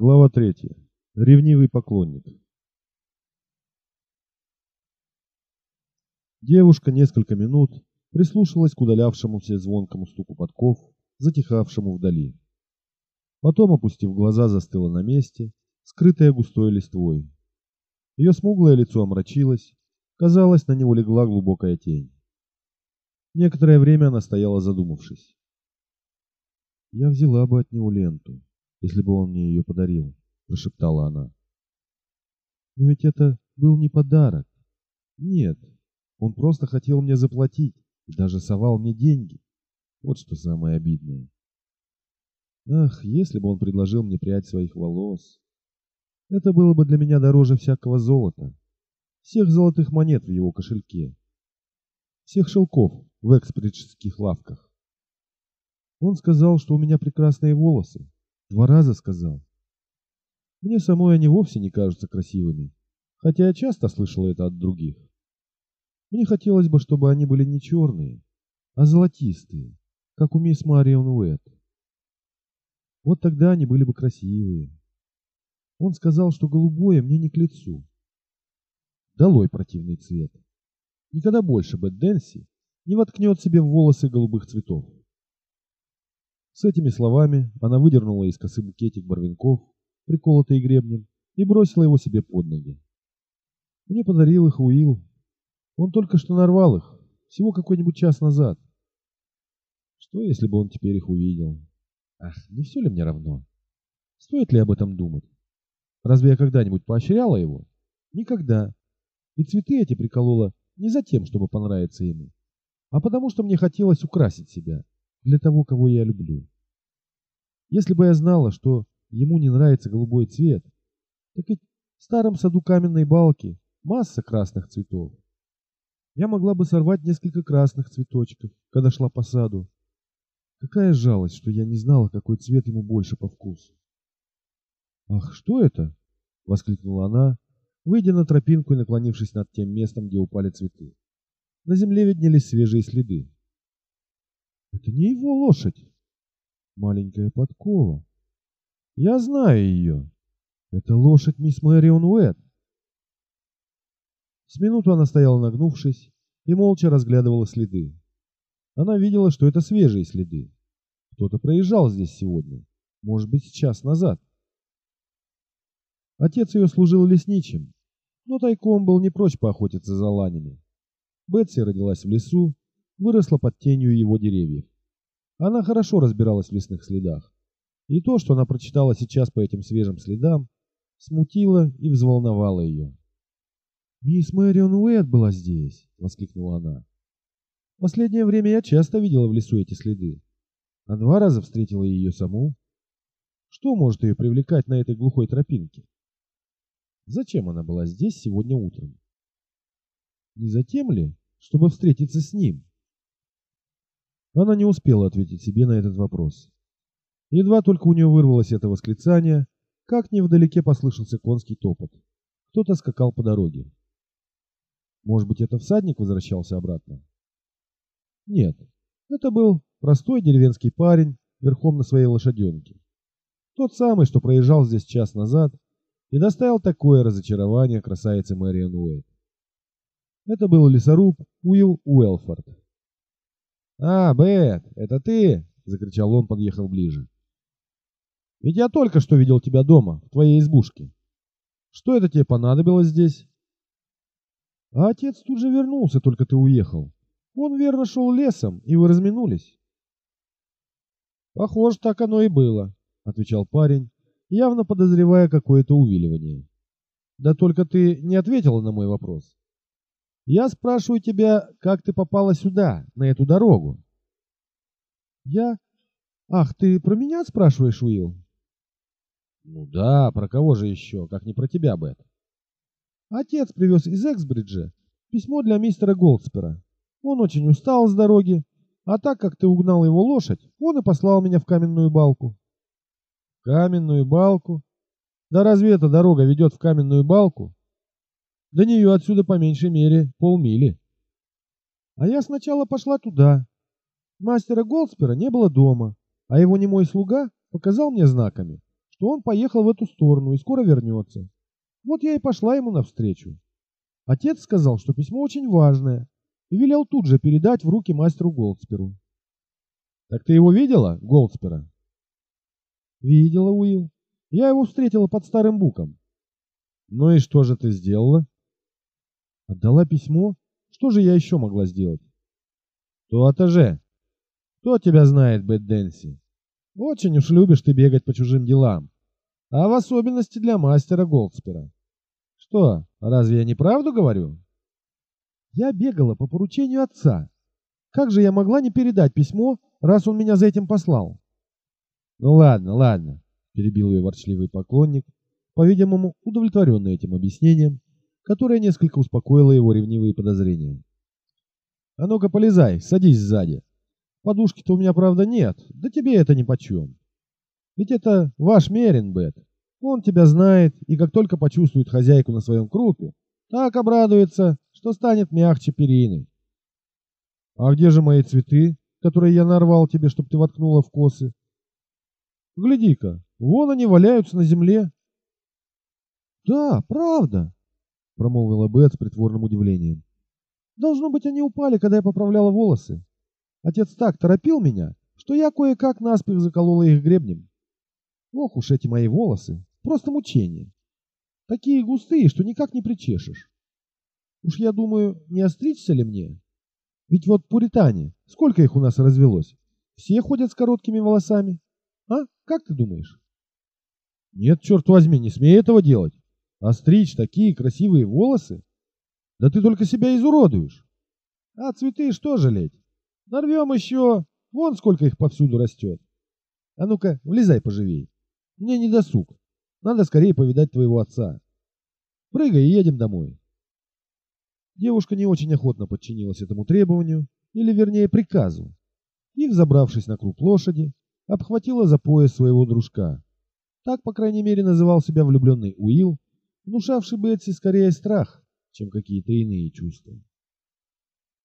Глава 3. Ревнивый поклонник. Девушка несколько минут прислушалась к удалявшемуся звонкому стуку подков, затихавшему вдали. Потом, опустив глаза, застыла на месте, скрытая густой листвой. Ее смуглое лицо омрачилось, казалось, на него легла глубокая тень. Некоторое время она стояла задумавшись. Я взяла бы от него ленту, если бы он мне ее подарил, прошептала она. Но ведь это был не подарок. Нет, он просто хотел мне заплатить и даже совал мне деньги. Вот что самое обидное. Ах, если бы он предложил мне прядь своих волос. Это было бы для меня дороже всякого золота, всех золотых монет в его кошельке, всех шелков в экспрессских лавках. Он сказал, что у меня прекрасные волосы. Два раза сказал. Мне самой они вовсе не кажутся красивыми, хотя я часто слышала это от других. Мне хотелось бы, чтобы они были не черные, а золотистые, как у мисс Марион Уэт. Вот тогда они были бы красивые. Он сказал, что голубое мне не к лицу. Долой противный цвет. Никогда больше Бет Дэнси не воткнет себе в волосы голубых цветов. С этими словами она выдернула из косы букетик барвинков, приколотый гребнем, и бросила его себе под ноги. Мне подарил их Уилл. Он только что нарвал их, всего какой-нибудь час назад. Что, если бы он теперь их увидел? Ах, не все ли мне равно? Стоит ли об этом думать? Разве я когда-нибудь поощряла его? Никогда. И цветы эти приколола не за тем, чтобы понравиться ему, а потому что мне хотелось украсить себя для того, кого я люблю. Если бы я знала, что ему не нравится голубой цвет, так ведь в старом саду каменной балки масса красных цветов. Я могла бы сорвать несколько красных цветочков, когда шла по саду. Какая жалость, что я не знала, какой цвет ему больше по вкусу. «Ах, что это?» — воскликнула она, выйдя на тропинку и наклонившись над тем местом, где упали цветы. На земле виднелись свежие следы. Это не его лошадь. Маленькая подкова. Я знаю ее. Это лошадь мисс Мэрион Уэт. С минуту она стояла нагнувшись и молча разглядывала следы. Она видела, что это свежие следы. Кто-то проезжал здесь сегодня, может быть, час назад. Отец ее служил лесничим, но тайком был не прочь поохотиться за ланями. Бетси родилась в лесу выросла под тенью его деревьев. Она хорошо разбиралась в лесных следах. И то, что она прочитала сейчас по этим свежим следам, смутило и взволновало ее. «Мисс Мэрион Уэйт была здесь!» — воскликнула она. «Последнее время я часто видела в лесу эти следы, а два раза встретила ее саму. Что может ее привлекать на этой глухой тропинке? Зачем она была здесь сегодня утром? Не затем ли, чтобы встретиться с ним?» Она не успела ответить себе на этот вопрос. Едва только у нее вырвалось это восклицание, как невдалеке послышался конский топот. Кто-то скакал по дороге. Может быть, это всадник возвращался обратно? Нет, это был простой деревенский парень верхом на своей лошаденке. Тот самый, что проезжал здесь час назад и доставил такое разочарование красавице Мэриан Уэйт. Это был лесоруб Уилл Уэлфорд. «А, Бет, это ты?» — закричал он, подъехав ближе. «Ведь я только что видел тебя дома, в твоей избушке. Что это тебе понадобилось здесь?» «А отец тут же вернулся, только ты уехал. Он верно шел лесом, и вы разминулись». «Похоже, так оно и было», — отвечал парень, явно подозревая какое-то увиливание. «Да только ты не ответила на мой вопрос. Я спрашиваю тебя, как ты попала сюда, на эту дорогу? Я? Ах, ты про меня спрашиваешь, Уилл? Ну да, про кого же еще, как не про тебя, Бет. Отец привез из Эксбриджа письмо для мистера Голдспера. Он очень устал с дороги, а так как ты угнал его лошадь, он и послал меня в каменную балку. Каменную балку? Да разве эта дорога ведет в каменную балку? До нее отсюда по меньшей мере полмили. А я сначала пошла туда. Мастера Голдспера не было дома, а его немой слуга показал мне знаками, что он поехал в эту сторону и скоро вернется. Вот я и пошла ему навстречу. Отец сказал, что письмо очень важное, и велел тут же передать в руки мастеру Голдсперу. Так ты его видела, Голдспера? Видела, Уилл. Я его встретила под старым буком. Ну и что же ты сделала? Отдала письмо. Что же я еще могла сделать? То-то же. Кто тебя знает, Бэт Дэнси? Очень уж любишь ты бегать по чужим делам. А в особенности для мастера Голдспера. Что, разве я не правду говорю? Я бегала по поручению отца. Как же я могла не передать письмо, раз он меня за этим послал? Ну ладно, ладно, перебил ее ворчливый поклонник, по-видимому, удовлетворенный этим объяснением, которое несколько успокоило его ревнивые подозрения. А ну-ка полезай, садись сзади. Подушки-то у меня, правда, нет, да тебе это нипочем. Ведь это ваш Мерин, Бет. Он тебя знает, и как только почувствует хозяйку на своем крупе, так обрадуется, что станет мягче перины. А где же мои цветы, которые я нарвал тебе, чтобы ты воткнула в косы? Гляди-ка, вон они валяются на земле. Да, правда, промолвила Бет с притворным удивлением. Должно быть, они упали, когда я поправляла волосы. Отец так торопил меня, что я кое-как наспех заколола их гребнем. Ох уж эти мои волосы, просто мучение. Такие густые, что никак не причешешь. Уж я думаю, не остричься ли мне? Ведь вот пуритане, сколько их у нас развелось? Все ходят с короткими волосами. А? Как ты думаешь? Нет, черт возьми, не смей этого делать. Остричь такие красивые волосы? Да ты только себя изуродуешь. А цветы что жалеть? Нарвем еще. Вон сколько их повсюду растет. А ну-ка, влезай поживей. Мне не досуг. Надо скорее повидать твоего отца. Прыгай и едем домой. Девушка не очень охотно подчинилась этому требованию, или вернее приказу, и, взобравшись на круп лошади, обхватила за пояс своего дружка. Так, по крайней мере, называл себя влюбленный Уилл, внушавший Бетси скорее страх, чем какие-то иные чувства.